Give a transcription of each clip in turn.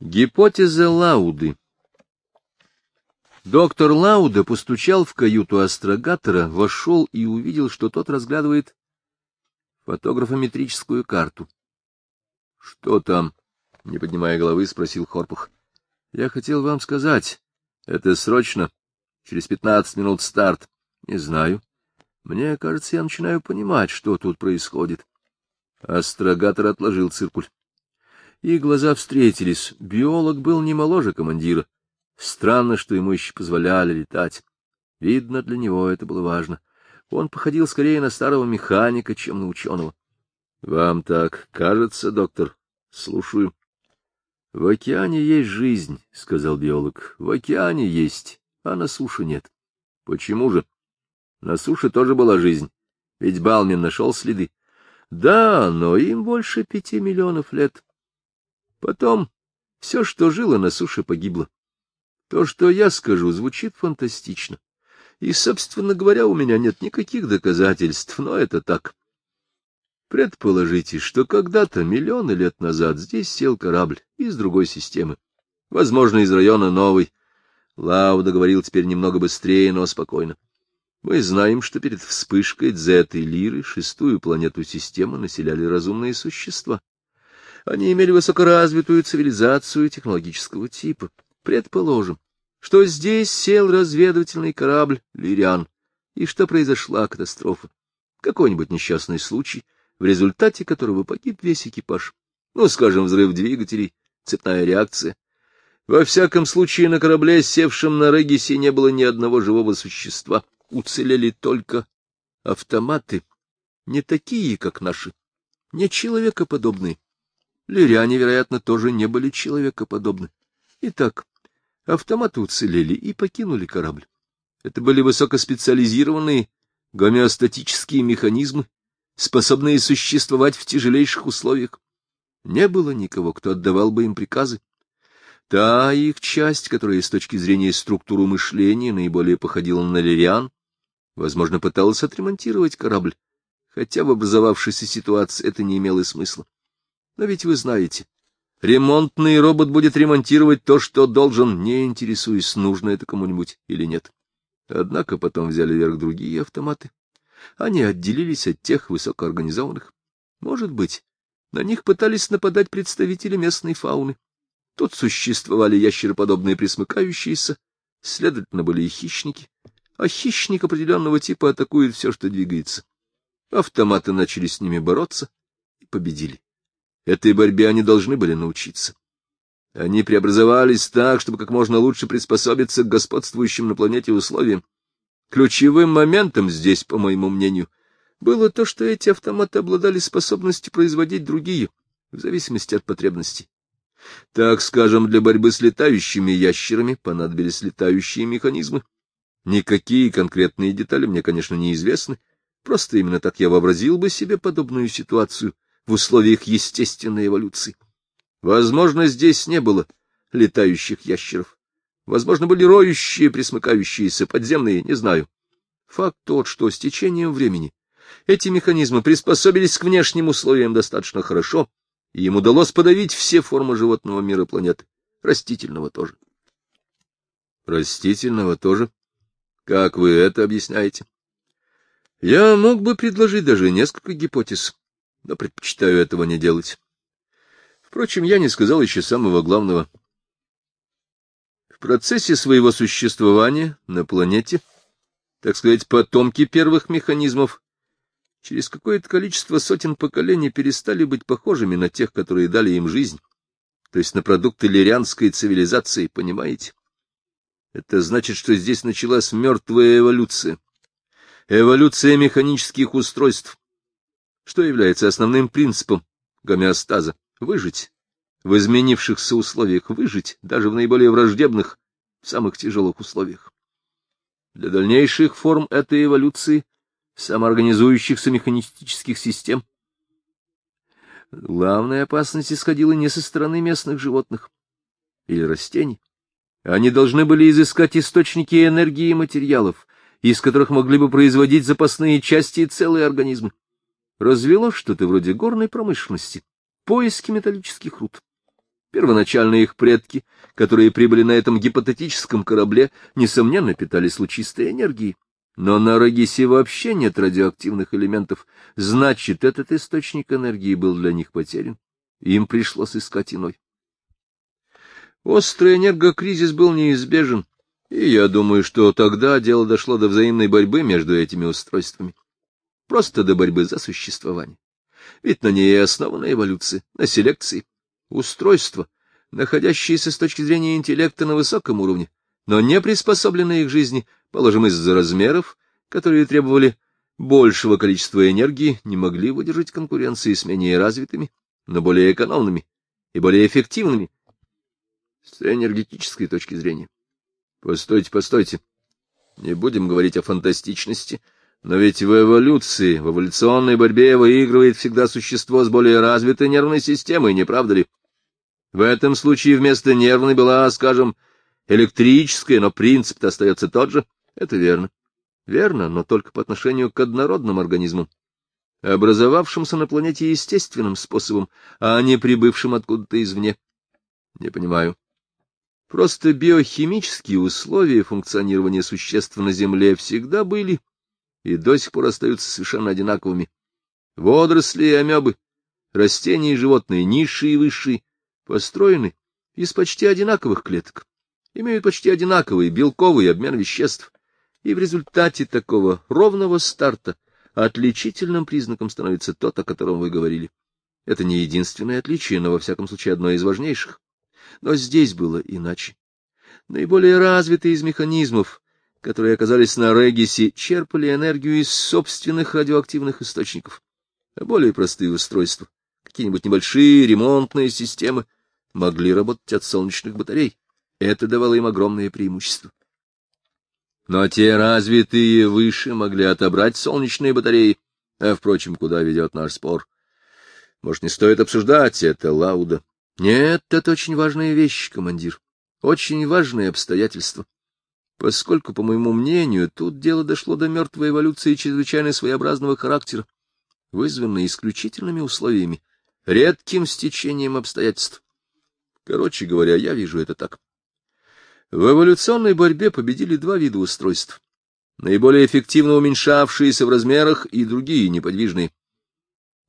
Гипотеза Лауды Доктор Лауда постучал в каюту астрогатора, вошел и увидел, что тот разглядывает фотографометрическую карту. — Что там? — не поднимая головы, спросил Хорпух. — Я хотел вам сказать. Это срочно. Через пятнадцать минут старт. Не знаю. Мне кажется, я начинаю понимать, что тут происходит. Астрогатор отложил циркуль. Их глаза встретились. Биолог был не моложе командира. Странно, что ему еще позволяли летать. Видно, для него это было важно. Он походил скорее на старого механика, чем на ученого. — Вам так кажется, доктор? — Слушаю. — В океане есть жизнь, — сказал биолог. — В океане есть, а на суше нет. — Почему же? На суше тоже была жизнь, ведь Балмин нашел следы. Да, но им больше пяти миллионов лет. Потом все, что жило на суше, погибло. То, что я скажу, звучит фантастично. И, собственно говоря, у меня нет никаких доказательств, но это так. Предположите, что когда-то, миллионы лет назад, здесь сел корабль из другой системы. Возможно, из района новой. Лауда говорил теперь немного быстрее, но спокойно. Мы знаем, что перед вспышкой Дзеты и Лиры шестую планету системы населяли разумные существа. Они имели высокоразвитую цивилизацию технологического типа. Предположим, что здесь сел разведывательный корабль «Лириан», и что произошла катастрофа. Какой-нибудь несчастный случай, в результате которого погиб весь экипаж. Ну, скажем, взрыв двигателей, цепная реакция. Во всяком случае, на корабле, севшем на Регисе, не было ни одного живого существа. Уцелели только автоматы, не такие, как наши, не человекоподобные. Лиряне, вероятно, тоже не были человекоподобны. Итак, Автоматы уцелели и покинули корабль. Это были высокоспециализированные гомеостатические механизмы, способные существовать в тяжелейших условиях. Не было никого, кто отдавал бы им приказы. Та их часть, которая с точки зрения структуры мышления наиболее походила на лириан, возможно, пыталась отремонтировать корабль, хотя в образовавшейся ситуации это не имело смысла. Но ведь вы знаете, Ремонтный робот будет ремонтировать то, что должен, не интересуясь, нужно это кому-нибудь или нет. Однако потом взяли вверх другие автоматы. Они отделились от тех высокоорганизованных. Может быть, на них пытались нападать представители местной фауны. Тут существовали ящероподобные присмыкающиеся, следовательно, были и хищники. А хищник определенного типа атакует все, что двигается. Автоматы начали с ними бороться и победили. Этой борьбе они должны были научиться. Они преобразовались так, чтобы как можно лучше приспособиться к господствующим на планете условиям. Ключевым моментом здесь, по моему мнению, было то, что эти автоматы обладали способностью производить другие, в зависимости от потребностей. Так скажем, для борьбы с летающими ящерами понадобились летающие механизмы. Никакие конкретные детали мне, конечно, неизвестны, просто именно так я вообразил бы себе подобную ситуацию в условиях естественной эволюции. Возможно, здесь не было летающих ящеров. Возможно, были роющие, присмыкающиеся, подземные, не знаю. Факт тот, что с течением времени эти механизмы приспособились к внешним условиям достаточно хорошо, и им удалось подавить все формы животного мира планеты, растительного тоже. Растительного тоже? Как вы это объясняете? Я мог бы предложить даже несколько гипотез но предпочитаю этого не делать. Впрочем, я не сказал еще самого главного. В процессе своего существования на планете, так сказать, потомки первых механизмов через какое-то количество сотен поколений перестали быть похожими на тех, которые дали им жизнь, то есть на продукты лирианской цивилизации, понимаете? Это значит, что здесь началась мертвая эволюция, эволюция механических устройств, что является основным принципом гомеостаза — выжить, в изменившихся условиях выжить, даже в наиболее враждебных, самых тяжелых условиях. Для дальнейших форм этой эволюции самоорганизующихся механистических систем главная опасность исходила не со стороны местных животных или растений. Они должны были изыскать источники энергии и материалов, из которых могли бы производить запасные части и целые организмы развело что-то вроде горной промышленности, поиски металлических руд. Первоначально их предки, которые прибыли на этом гипотетическом корабле, несомненно питались лучистой энергией. Но на Рогисе вообще нет радиоактивных элементов, значит, этот источник энергии был для них потерян. Им пришлось искать иной. Острый энергокризис был неизбежен, и я думаю, что тогда дело дошло до взаимной борьбы между этими устройствами. Просто до борьбы за существование. Ведь на ней основана эволюция, на селекции устройства, находящиеся с точки зрения интеллекта на высоком уровне, но не приспособленные к жизни, положим, из-за размеров, которые требовали большего количества энергии, не могли выдержать конкуренции с менее развитыми, но более экономными и более эффективными с энергетической точки зрения. Постойте, постойте. Не будем говорить о фантастичности, но ведь в эволюции, в эволюционной борьбе выигрывает всегда существо с более развитой нервной системой, не правда ли? В этом случае вместо нервной была, скажем, электрическая, но принцип-то остается тот же. Это верно. Верно, но только по отношению к однородным организмам, образовавшимся на планете естественным способом, а не прибывшим откуда-то извне. Не понимаю. Просто биохимические условия функционирования существ на Земле всегда были и до сих пор остаются совершенно одинаковыми. Водоросли и амебы, растения и животные, низшие и высшие, построены из почти одинаковых клеток, имеют почти одинаковый белковый обмен веществ, и в результате такого ровного старта отличительным признаком становится тот, о котором вы говорили. Это не единственное отличие, но во всяком случае одно из важнейших. Но здесь было иначе. Наиболее развитые из механизмов, которые оказались на Регисе, черпали энергию из собственных радиоактивных источников, а более простые устройства, какие-нибудь небольшие ремонтные системы, могли работать от солнечных батарей. Это давало им огромное преимущество. Но те развитые выше могли отобрать солнечные батареи, а, впрочем, куда ведет наш спор? Может, не стоит обсуждать это, Лауда? Нет, это очень важная вещь, командир, очень важное обстоятельство. Поскольку, по моему мнению, тут дело дошло до мертвой эволюции чрезвычайно своеобразного характера, вызванной исключительными условиями, редким стечением обстоятельств. Короче говоря, я вижу это так. В эволюционной борьбе победили два вида устройств. Наиболее эффективно уменьшавшиеся в размерах и другие неподвижные.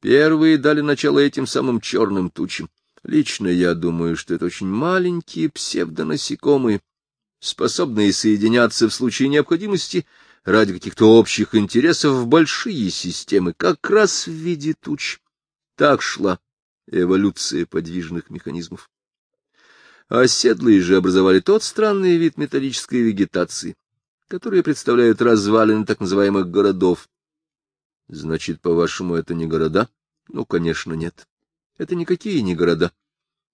Первые дали начало этим самым черным тучам. Лично я думаю, что это очень маленькие псевдонасекомые, способные соединяться в случае необходимости ради каких-то общих интересов в большие системы, как раз в виде туч. Так шла эволюция подвижных механизмов оседлые же образовали тот странный вид металлической вегетации, которые представляют развалины так называемых городов. Значит, по-вашему, это не города? Ну, конечно, нет. Это никакие не города,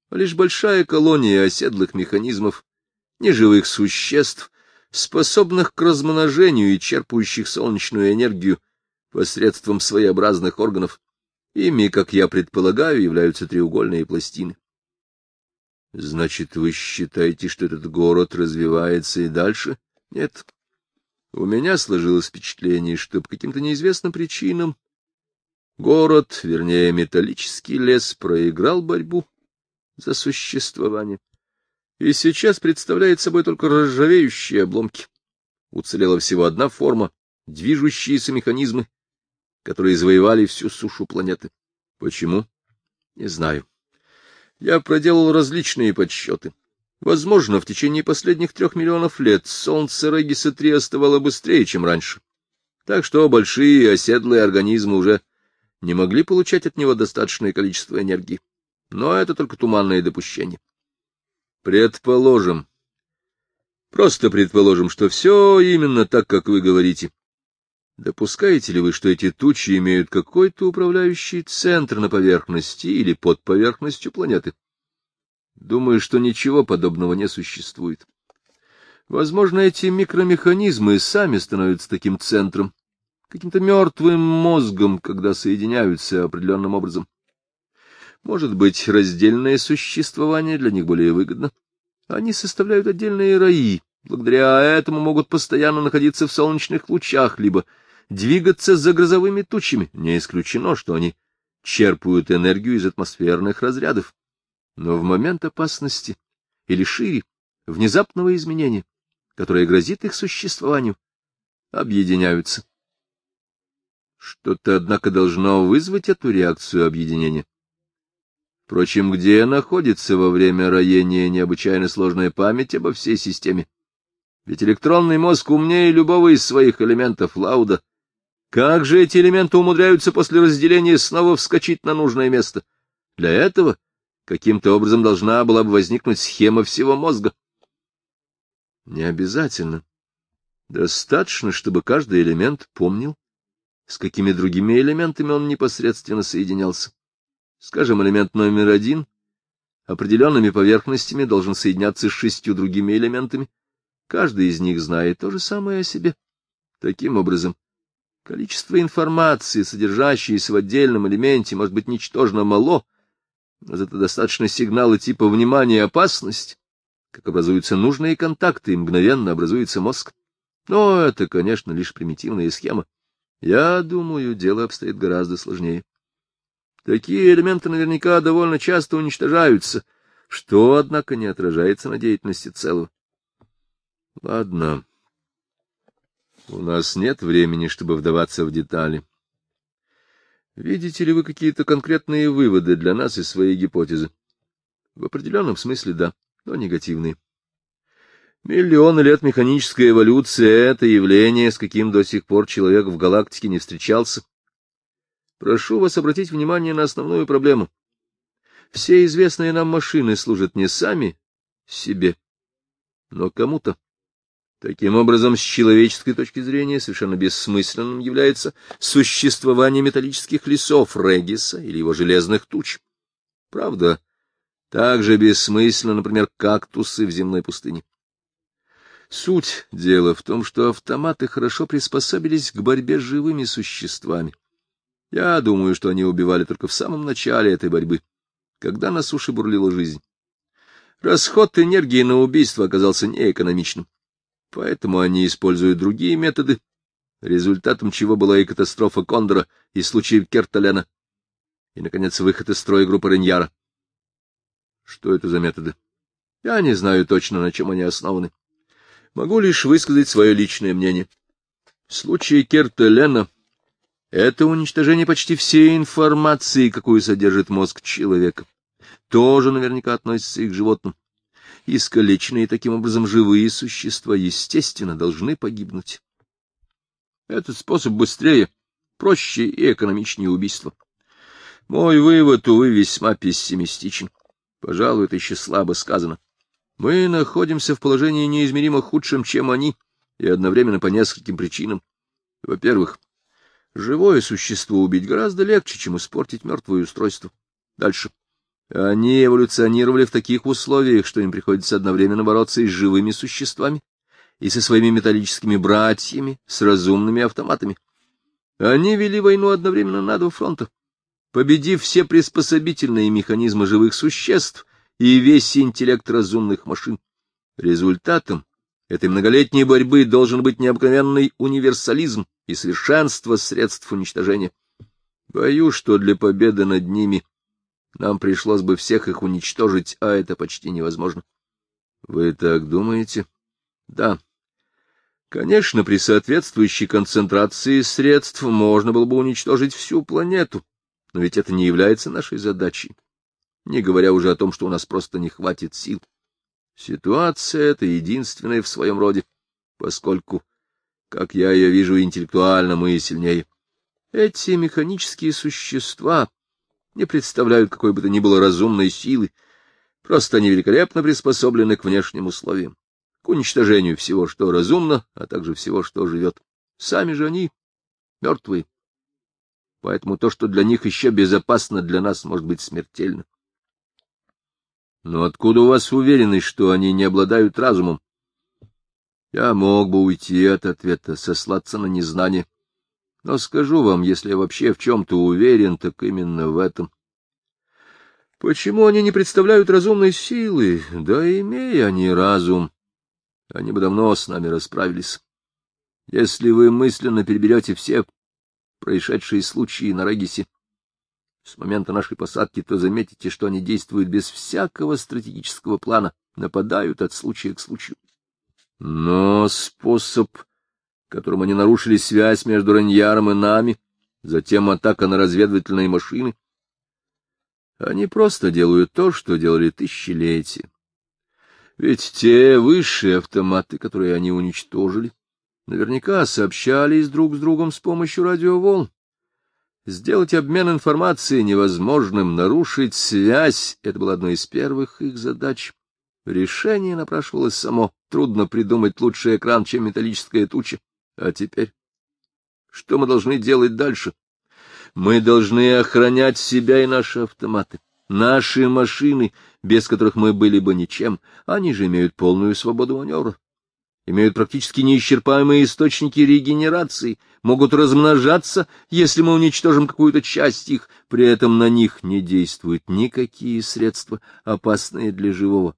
а лишь большая колония оседлых механизмов, неживых существ, способных к размножению и черпающих солнечную энергию посредством своеобразных органов. Ими, как я предполагаю, являются треугольные пластины. Значит, вы считаете, что этот город развивается и дальше? Нет. У меня сложилось впечатление, что по каким-то неизвестным причинам город, вернее, металлический лес, проиграл борьбу за существование. И сейчас представляет собой только ржавеющие обломки. Уцелела всего одна форма — движущиеся механизмы, которые завоевали всю сушу планеты. Почему? Не знаю. Я проделал различные подсчеты. Возможно, в течение последних трех миллионов лет солнце Региса-3 оставало быстрее, чем раньше. Так что большие оседлые организмы уже не могли получать от него достаточное количество энергии. Но это только туманное допущение. Предположим, просто предположим, что все именно так, как вы говорите. Допускаете ли вы, что эти тучи имеют какой-то управляющий центр на поверхности или под поверхностью планеты? Думаю, что ничего подобного не существует. Возможно, эти микромеханизмы сами становятся таким центром, каким-то мертвым мозгом, когда соединяются определенным образом. Может быть, раздельное существование для них более выгодно. Они составляют отдельные раи, благодаря этому могут постоянно находиться в солнечных лучах, либо двигаться за грозовыми тучами. Не исключено, что они черпают энергию из атмосферных разрядов. Но в момент опасности или шире, внезапного изменения, которое грозит их существованию, объединяются. Что-то, однако, должно вызвать эту реакцию объединения. Впрочем, где находится во время роения необычайно сложная память обо всей системе? Ведь электронный мозг умнее любого из своих элементов Лауда. Как же эти элементы умудряются после разделения снова вскочить на нужное место? Для этого каким-то образом должна была бы возникнуть схема всего мозга. Не обязательно. Достаточно, чтобы каждый элемент помнил, с какими другими элементами он непосредственно соединялся. Скажем, элемент номер один определенными поверхностями должен соединяться с шестью другими элементами. Каждый из них знает то же самое о себе. Таким образом, количество информации, содержащейся в отдельном элементе, может быть ничтожно мало, но зато достаточно сигнала типа «внимание, опасность», как образуются нужные контакты, и мгновенно образуется мозг. Но это, конечно, лишь примитивная схема. Я думаю, дело обстоит гораздо сложнее. Такие элементы наверняка довольно часто уничтожаются, что, однако, не отражается на деятельности целого. Ладно. У нас нет времени, чтобы вдаваться в детали. Видите ли вы какие-то конкретные выводы для нас из своей гипотезы? В определенном смысле да, но негативные. Миллионы лет механической эволюции — это явление, с каким до сих пор человек в галактике не встречался. Прошу вас обратить внимание на основную проблему. Все известные нам машины служат не сами себе, но кому-то. Таким образом, с человеческой точки зрения совершенно бессмысленным является существование металлических лесов Региса или его железных туч. Правда, также бессмысленно, например, кактусы в земной пустыне. Суть дела в том, что автоматы хорошо приспособились к борьбе с живыми существами. Я думаю, что они убивали только в самом начале этой борьбы, когда на суше бурлила жизнь. Расход энергии на убийство оказался неэкономичным, поэтому они используют другие методы, результатом чего была и катастрофа Кондора, и случай Керталена, и, наконец, выход из строя группы Реньяра. Что это за методы? Я не знаю точно, на чем они основаны. Могу лишь высказать свое личное мнение. В случае Керта это уничтожение почти всей информации, какую содержит мозг человека. Тоже наверняка относится и к животным. Искалеченные таким образом живые существа, естественно, должны погибнуть. Этот способ быстрее, проще и экономичнее убийства. Мой вывод, увы, весьма пессимистичен. Пожалуй, это еще слабо сказано. Мы находимся в положении неизмеримо худшем, чем они, и одновременно по нескольким причинам. Во-первых, живое существо убить гораздо легче, чем испортить мертвое устройство. Дальше. Они эволюционировали в таких условиях, что им приходится одновременно бороться и с живыми существами, и со своими металлическими братьями, с разумными автоматами. Они вели войну одновременно на два фронта. Победив все приспособительные механизмы живых существ, и весь интеллект разумных машин. Результатом этой многолетней борьбы должен быть необыкновенный универсализм и совершенство средств уничтожения. Боюсь, что для победы над ними нам пришлось бы всех их уничтожить, а это почти невозможно. Вы так думаете? Да. Конечно, при соответствующей концентрации средств можно было бы уничтожить всю планету, но ведь это не является нашей задачей не говоря уже о том, что у нас просто не хватит сил. Ситуация эта единственная в своем роде, поскольку, как я ее вижу, интеллектуально мы сильнее. Эти механические существа не представляют какой бы то ни было разумной силы, просто они великолепно приспособлены к внешним условиям, к уничтожению всего, что разумно, а также всего, что живет. Сами же они мертвые. Поэтому то, что для них еще безопасно, для нас может быть смертельно. Но откуда у вас уверенность, что они не обладают разумом? Я мог бы уйти от ответа, сослаться на незнание. Но скажу вам, если я вообще в чем-то уверен, так именно в этом. Почему они не представляют разумной силы? Да имея они разум, они бы давно с нами расправились. Если вы мысленно переберете все происшедшие случаи на Регисе, с момента нашей посадки, то заметите, что они действуют без всякого стратегического плана, нападают от случая к случаю. Но способ, которым они нарушили связь между Раньяром и нами, затем атака на разведывательные машины, они просто делают то, что делали тысячелетия. Ведь те высшие автоматы, которые они уничтожили, наверняка сообщались друг с другом с помощью радиоволн. Сделать обмен информацией невозможным, нарушить связь — это было одной из первых их задач. Решение напрашивалось само. Трудно придумать лучший экран, чем металлическая туча. А теперь? Что мы должны делать дальше? Мы должны охранять себя и наши автоматы. Наши машины, без которых мы были бы ничем, они же имеют полную свободу маневра имеют практически неисчерпаемые источники регенерации, могут размножаться, если мы уничтожим какую-то часть их, при этом на них не действуют никакие средства, опасные для живого.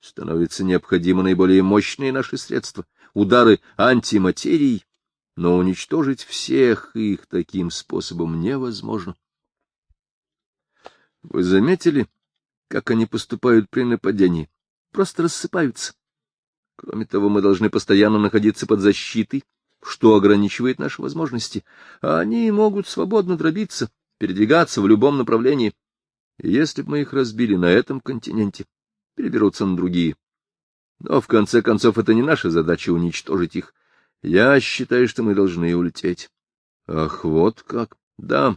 Становятся необходимы наиболее мощные наши средства, удары антиматерии, но уничтожить всех их таким способом невозможно. Вы заметили, как они поступают при нападении? Просто рассыпаются. Кроме того, мы должны постоянно находиться под защитой, что ограничивает наши возможности. А они могут свободно дробиться, передвигаться в любом направлении. И если бы мы их разбили на этом континенте, переберутся на другие. Но, в конце концов, это не наша задача уничтожить их. Я считаю, что мы должны улететь. Ах, вот как. Да.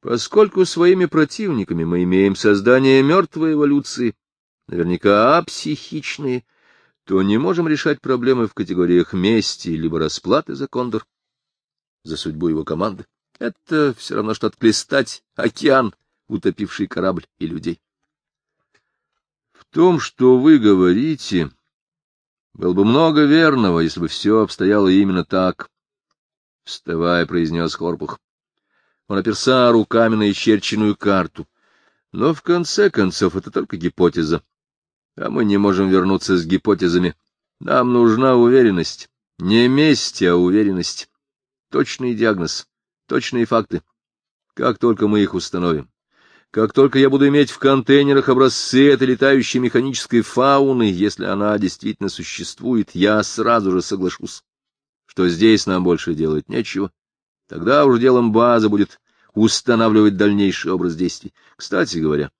Поскольку своими противниками мы имеем создание мертвой эволюции, наверняка апсихичные, то не можем решать проблемы в категориях мести либо расплаты за кондор, за судьбу его команды. Это все равно, что отклестать океан, утопивший корабль и людей. В том, что вы говорите, было бы много верного, если бы все обстояло именно так, — вставая, произнес Хорпух. Он оперся руками на исчерченную карту. Но, в конце концов, это только гипотеза а мы не можем вернуться с гипотезами. Нам нужна уверенность. Не месть, а уверенность. Точный диагноз, точные факты. Как только мы их установим, как только я буду иметь в контейнерах образцы этой летающей механической фауны, если она действительно существует, я сразу же соглашусь, что здесь нам больше делать нечего. Тогда уже делом базы будет устанавливать дальнейший образ действий. Кстати говоря,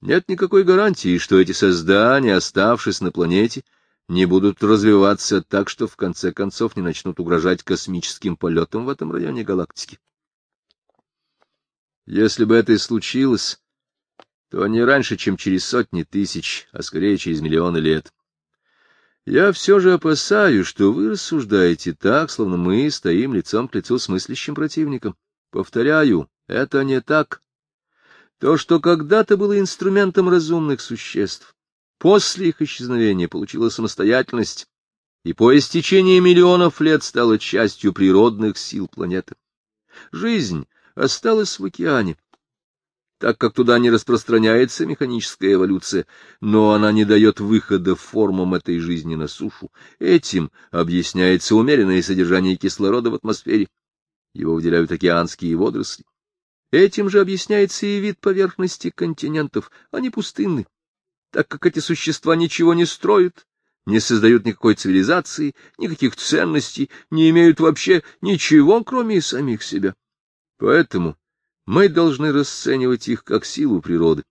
нет никакой гарантии, что эти создания, оставшись на планете, не будут развиваться так, что в конце концов не начнут угрожать космическим полетам в этом районе галактики. Если бы это и случилось, то не раньше, чем через сотни тысяч, а скорее через миллионы лет. Я все же опасаюсь, что вы рассуждаете так, словно мы стоим лицом к лицу с мыслящим противником. Повторяю, это не так. То, что когда-то было инструментом разумных существ, после их исчезновения получило самостоятельность и по истечении миллионов лет стало частью природных сил планеты. Жизнь осталась в океане, так как туда не распространяется механическая эволюция, но она не дает выхода формам этой жизни на сушу. Этим объясняется умеренное содержание кислорода в атмосфере. Его выделяют океанские водоросли. Этим же объясняется и вид поверхности континентов, они пустынны, так как эти существа ничего не строят, не создают никакой цивилизации, никаких ценностей, не имеют вообще ничего, кроме самих себя. Поэтому мы должны расценивать их как силу природы.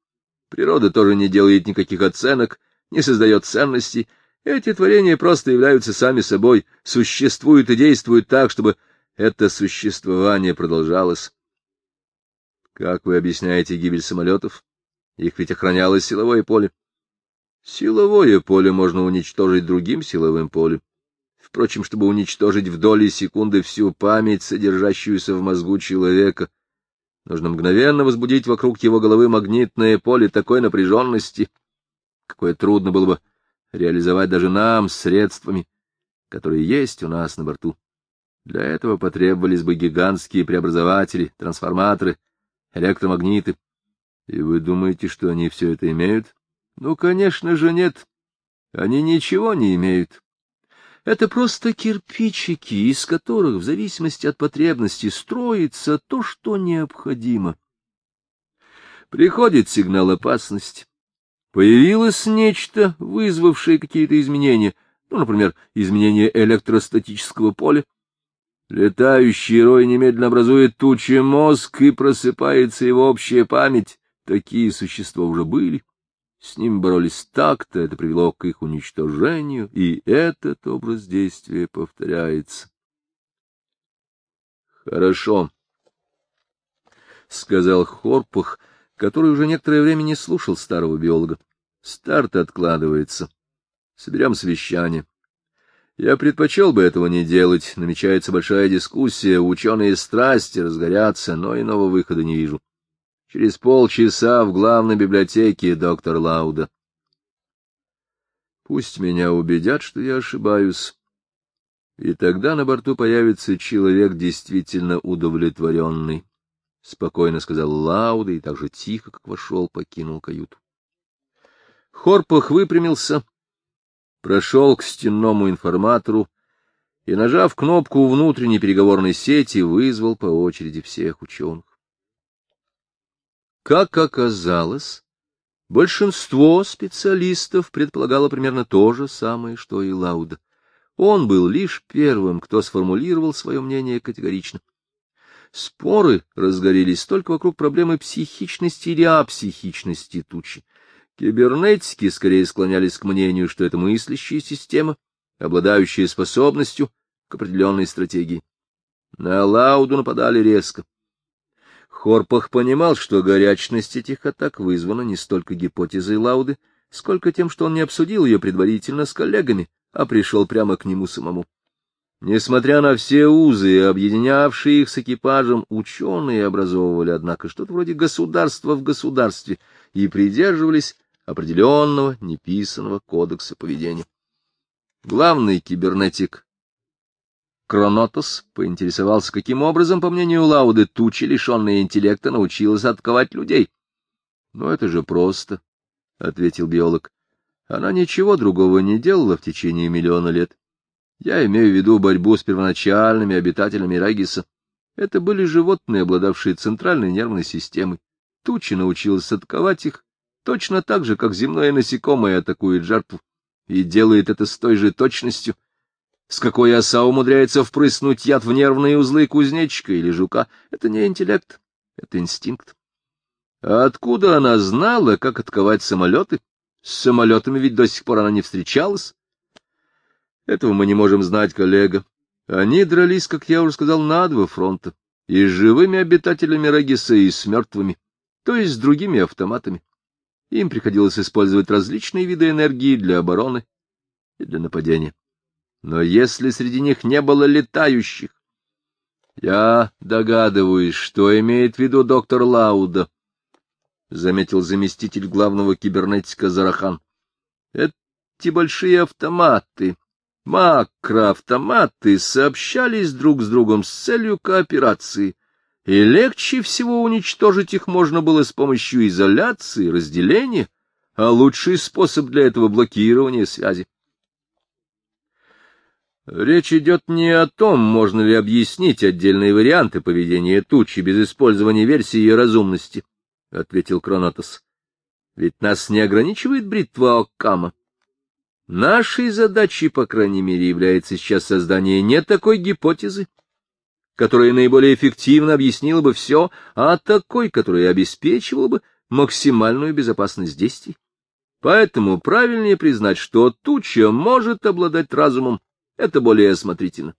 Природа тоже не делает никаких оценок, не создает ценностей. Эти творения просто являются сами собой, существуют и действуют так, чтобы это существование продолжалось. Как вы объясняете гибель самолетов? Их ведь охраняло силовое поле. Силовое поле можно уничтожить другим силовым полем. Впрочем, чтобы уничтожить в доли секунды всю память, содержащуюся в мозгу человека, нужно мгновенно возбудить вокруг его головы магнитное поле такой напряженности, какое трудно было бы реализовать даже нам средствами, которые есть у нас на борту. Для этого потребовались бы гигантские преобразователи, трансформаторы, электромагниты. И вы думаете, что они все это имеют? Ну, конечно же, нет. Они ничего не имеют. Это просто кирпичики, из которых, в зависимости от потребности, строится то, что необходимо. Приходит сигнал опасности. Появилось нечто, вызвавшее какие-то изменения, ну, например, изменение электростатического поля. Летающий рой немедленно образует тучи мозг, и просыпается его общая память. Такие существа уже были. С ним боролись так-то, это привело к их уничтожению, и этот образ действия повторяется. — Хорошо, — сказал Хорпах, который уже некоторое время не слушал старого биолога. — Старт откладывается. Соберем совещание. Я предпочел бы этого не делать. Намечается большая дискуссия, ученые страсти разгорятся, но иного выхода не вижу. Через полчаса в главной библиотеке доктор Лауда. Пусть меня убедят, что я ошибаюсь. И тогда на борту появится человек действительно удовлетворенный. — спокойно сказал Лауда и так же тихо, как вошел, покинул каюту. Хорпах выпрямился, прошел к стенному информатору и, нажав кнопку внутренней переговорной сети, вызвал по очереди всех ученых. Как оказалось, большинство специалистов предполагало примерно то же самое, что и Лауда. Он был лишь первым, кто сформулировал свое мнение категорично. Споры разгорелись только вокруг проблемы психичности или апсихичности тучи. Кибернетики скорее склонялись к мнению, что это мыслящая система, обладающая способностью к определенной стратегии. На Лауду нападали резко. Хорпах понимал, что горячность этих атак вызвана не столько гипотезой Лауды, сколько тем, что он не обсудил ее предварительно с коллегами, а пришел прямо к нему самому. Несмотря на все узы, объединявшие их с экипажем, ученые образовывали, однако, что-то вроде государства в государстве и придерживались определенного неписанного кодекса поведения. Главный кибернетик Кронотос поинтересовался, каким образом, по мнению Лауды, туча, лишенная интеллекта, научилась отковать людей. — Ну, это же просто, — ответил биолог. — Она ничего другого не делала в течение миллиона лет. Я имею в виду борьбу с первоначальными обитателями Рагиса. Это были животные, обладавшие центральной нервной системой. Туча научилась отковать их, точно так же, как земное насекомое атакует жертву, и делает это с той же точностью — с какой оса умудряется впрыснуть яд в нервные узлы кузнечика или жука, это не интеллект, это инстинкт. А откуда она знала, как отковать самолеты? С самолетами ведь до сих пор она не встречалась. Этого мы не можем знать, коллега. Они дрались, как я уже сказал, на два фронта. И с живыми обитателями Рагиса, и с мертвыми, то есть с другими автоматами. Им приходилось использовать различные виды энергии для обороны и для нападения. Но если среди них не было летающих... Я догадываюсь, что имеет в виду доктор Лауда, — заметил заместитель главного кибернетика Зарахан. Эти большие автоматы, макроавтоматы, сообщались друг с другом с целью кооперации, и легче всего уничтожить их можно было с помощью изоляции, разделения, а лучший способ для этого — блокирования связи. Речь идет не о том, можно ли объяснить отдельные варианты поведения тучи без использования версии ее разумности, — ответил Кронотос. — Ведь нас не ограничивает бритва Оккама. Нашей задачей, по крайней мере, является сейчас создание не такой гипотезы, которая наиболее эффективно объяснила бы все, а такой, которая обеспечивала бы максимальную безопасность действий. Поэтому правильнее признать, что туча может обладать разумом, это более осмотрительно.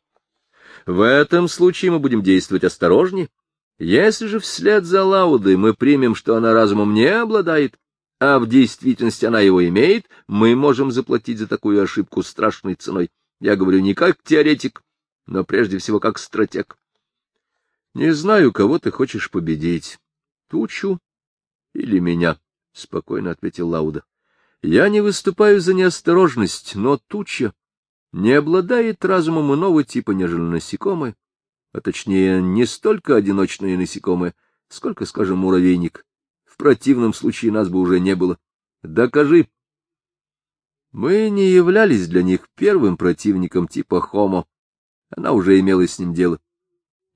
В этом случае мы будем действовать осторожнее. Если же вслед за Лаудой мы примем, что она разумом не обладает, а в действительности она его имеет, мы можем заплатить за такую ошибку страшной ценой. Я говорю не как теоретик, но прежде всего как стратег. Не знаю, кого ты хочешь победить, тучу или меня, — спокойно ответил Лауда. Я не выступаю за неосторожность, но туча не обладает разумом иного типа, нежели насекомое, а точнее не столько одиночное насекомое, сколько, скажем, муравейник. В противном случае нас бы уже не было. Докажи. Мы не являлись для них первым противником типа Хомо. Она уже имела с ним дело.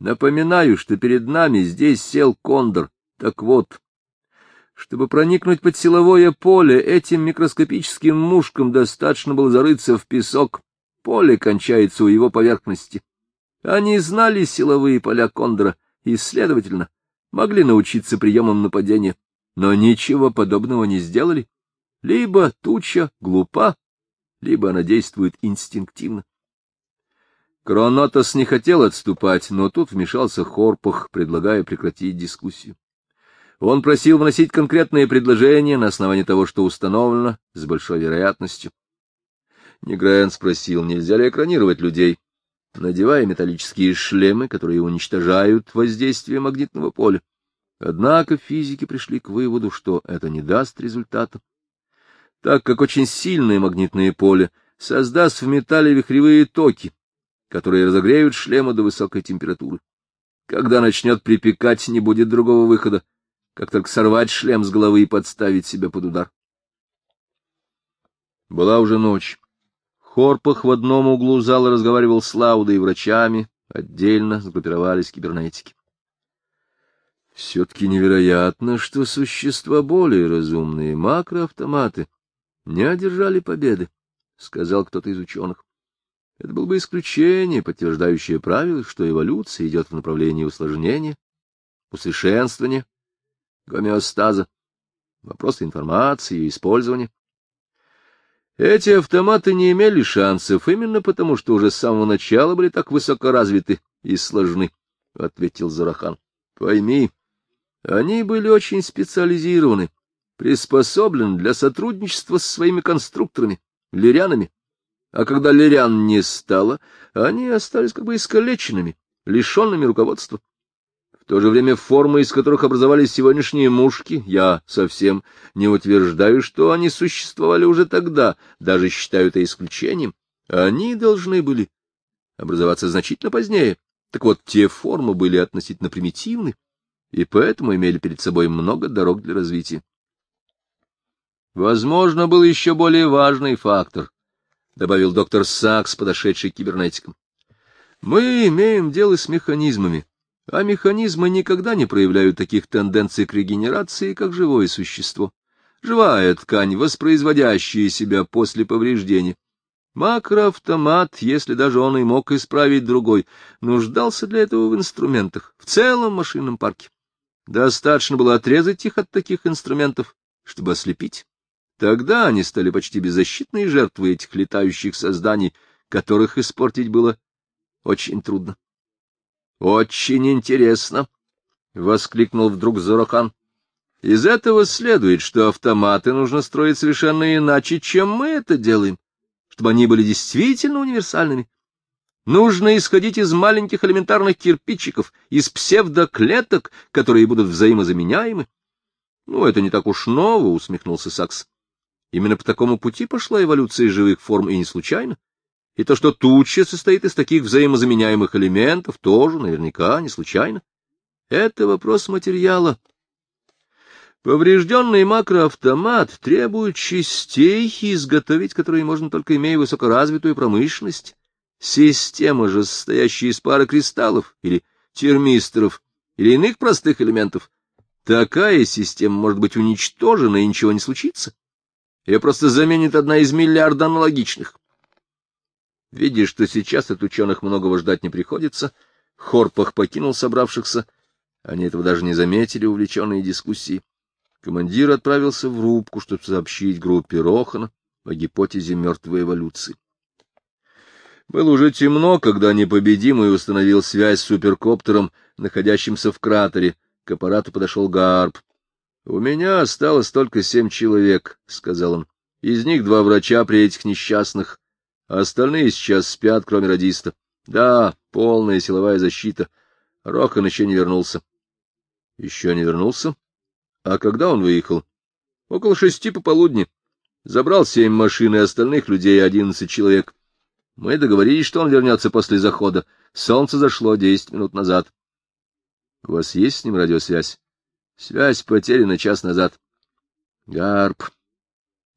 Напоминаю, что перед нами здесь сел кондор. Так вот, Чтобы проникнуть под силовое поле, этим микроскопическим мушкам достаточно было зарыться в песок. Поле кончается у его поверхности. Они знали силовые поля Кондора и, следовательно, могли научиться приемам нападения, но ничего подобного не сделали. Либо туча глупа, либо она действует инстинктивно. Кронотос не хотел отступать, но тут вмешался Хорпах, предлагая прекратить дискуссию. Он просил вносить конкретные предложения на основании того, что установлено с большой вероятностью. Негрен спросил, нельзя ли экранировать людей, надевая металлические шлемы, которые уничтожают воздействие магнитного поля. Однако физики пришли к выводу, что это не даст результата, так как очень сильное магнитное поле создаст в металле вихревые токи, которые разогреют шлемы до высокой температуры. Когда начнет припекать, не будет другого выхода, как только сорвать шлем с головы и подставить себя под удар. Была уже ночь. Хорпах в одном углу зала разговаривал с Лаудой и врачами, отдельно сгруппировались кибернетики. Все-таки невероятно, что существа более разумные, макроавтоматы, не одержали победы, — сказал кто-то из ученых. Это было бы исключение, подтверждающее правило, что эволюция идет в направлении усложнения, усовершенствования, гомеостаза, вопросы информации и использования. Эти автоматы не имели шансов именно потому, что уже с самого начала были так высоко развиты и сложны, — ответил Зарахан. — Пойми, они были очень специализированы, приспособлены для сотрудничества с своими конструкторами, лирянами, а когда лирян не стало, они остались как бы искалеченными, лишенными руководства. В то же время формы, из которых образовались сегодняшние мушки, я совсем не утверждаю, что они существовали уже тогда, даже считаю это исключением. Они должны были образоваться значительно позднее. Так вот, те формы были относительно примитивны, и поэтому имели перед собой много дорог для развития. Возможно, был еще более важный фактор —— добавил доктор Сакс, подошедший к кибернетикам. — Мы имеем дело с механизмами, а механизмы никогда не проявляют таких тенденций к регенерации, как живое существо. Живая ткань, воспроизводящая себя после повреждения. Макроавтомат, если даже он и мог исправить другой, нуждался для этого в инструментах, в целом машинном парке. Достаточно было отрезать их от таких инструментов, чтобы ослепить. Тогда они стали почти беззащитной жертвой этих летающих созданий, которых испортить было очень трудно. — Очень интересно! — воскликнул вдруг Зорохан. — Из этого следует, что автоматы нужно строить совершенно иначе, чем мы это делаем, чтобы они были действительно универсальными. Нужно исходить из маленьких элементарных кирпичиков, из псевдоклеток, которые будут взаимозаменяемы. — Ну, это не так уж ново, — усмехнулся Сакс. Именно по такому пути пошла эволюция живых форм, и не случайно. И то, что туча состоит из таких взаимозаменяемых элементов, тоже наверняка не случайно. Это вопрос материала. Поврежденный макроавтомат требует частей, изготовить которые можно только имея высокоразвитую промышленность. Система же, состоящая из пары кристаллов или термисторов или иных простых элементов, такая система может быть уничтожена и ничего не случится. Ее просто заменит одна из миллиарда аналогичных. Видя, что сейчас от ученых многого ждать не приходится, Хорпах покинул собравшихся. Они этого даже не заметили, увлеченные дискуссией. Командир отправился в рубку, чтобы сообщить группе Рохана о гипотезе мертвой эволюции. Было уже темно, когда непобедимый установил связь с суперкоптером, находящимся в кратере. К аппарату подошел Гарп. — У меня осталось только семь человек, — сказал он. — Из них два врача при этих несчастных, а остальные сейчас спят, кроме радиста. Да, полная силовая защита. Рохан еще не вернулся. — Еще не вернулся? А когда он выехал? — Около шести пополудни. Забрал семь машин и остальных людей одиннадцать человек. Мы договорились, что он вернется после захода. Солнце зашло десять минут назад. — У вас есть с ним радиосвязь? Связь потеряна час назад. Гарп,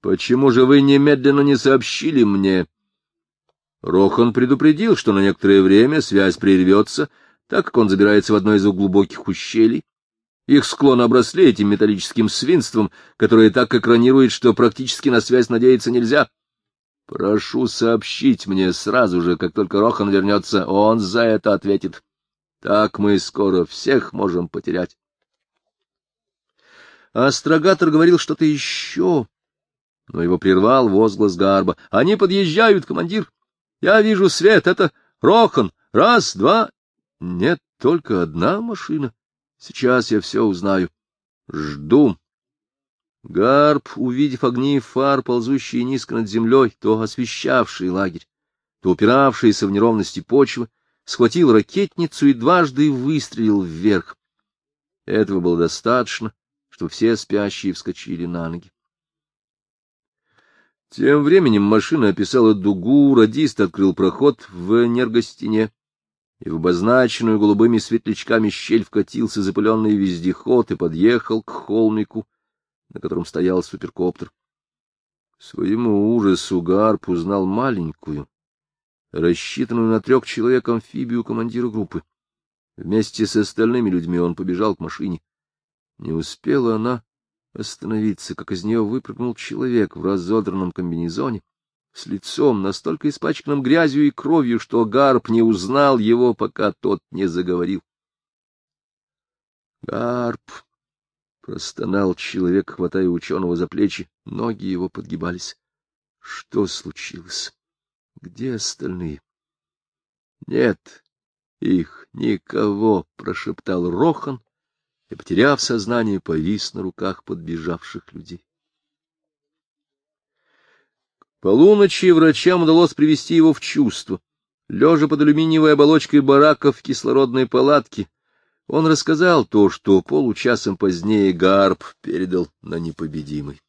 почему же вы немедленно не сообщили мне? Рохан предупредил, что на некоторое время связь прервется, так как он забирается в одно из глубоких ущелий. Их склон обросли этим металлическим свинством, которое так экранирует, что практически на связь надеяться нельзя. Прошу сообщить мне сразу же, как только Рохан вернется, он за это ответит. Так мы скоро всех можем потерять. Астрогатор говорил что-то еще, но его прервал возглас Гарба. — Они подъезжают, командир. Я вижу свет. Это Рохан. Раз, два. Нет, только одна машина. Сейчас я все узнаю. Жду. Гарб, увидев огни фар, ползущие низко над землей, то освещавшие лагерь, то упиравшиеся в неровности почвы, схватил ракетницу и дважды выстрелил вверх. Этого было достаточно, чтобы все спящие вскочили на ноги. Тем временем машина описала дугу, радист открыл проход в энергостене, и в обозначенную голубыми светлячками щель вкатился запыленный вездеход и подъехал к холмику, на котором стоял суперкоптер. К своему ужасу Гарп узнал маленькую, рассчитанную на трех человек амфибию командира группы. Вместе с остальными людьми он побежал к машине. Не успела она остановиться, как из нее выпрыгнул человек в разодранном комбинезоне, с лицом настолько испачканным грязью и кровью, что Гарп не узнал его, пока тот не заговорил. Гарп! — простонал человек, хватая ученого за плечи. Ноги его подгибались. Что случилось? Где остальные? — Нет, их никого, — прошептал Рохан и, потеряв сознание, повис на руках подбежавших людей. полуночи врачам удалось привести его в чувство. Лежа под алюминиевой оболочкой барака в кислородной палатке, он рассказал то, что получасом позднее Гарп передал на непобедимый.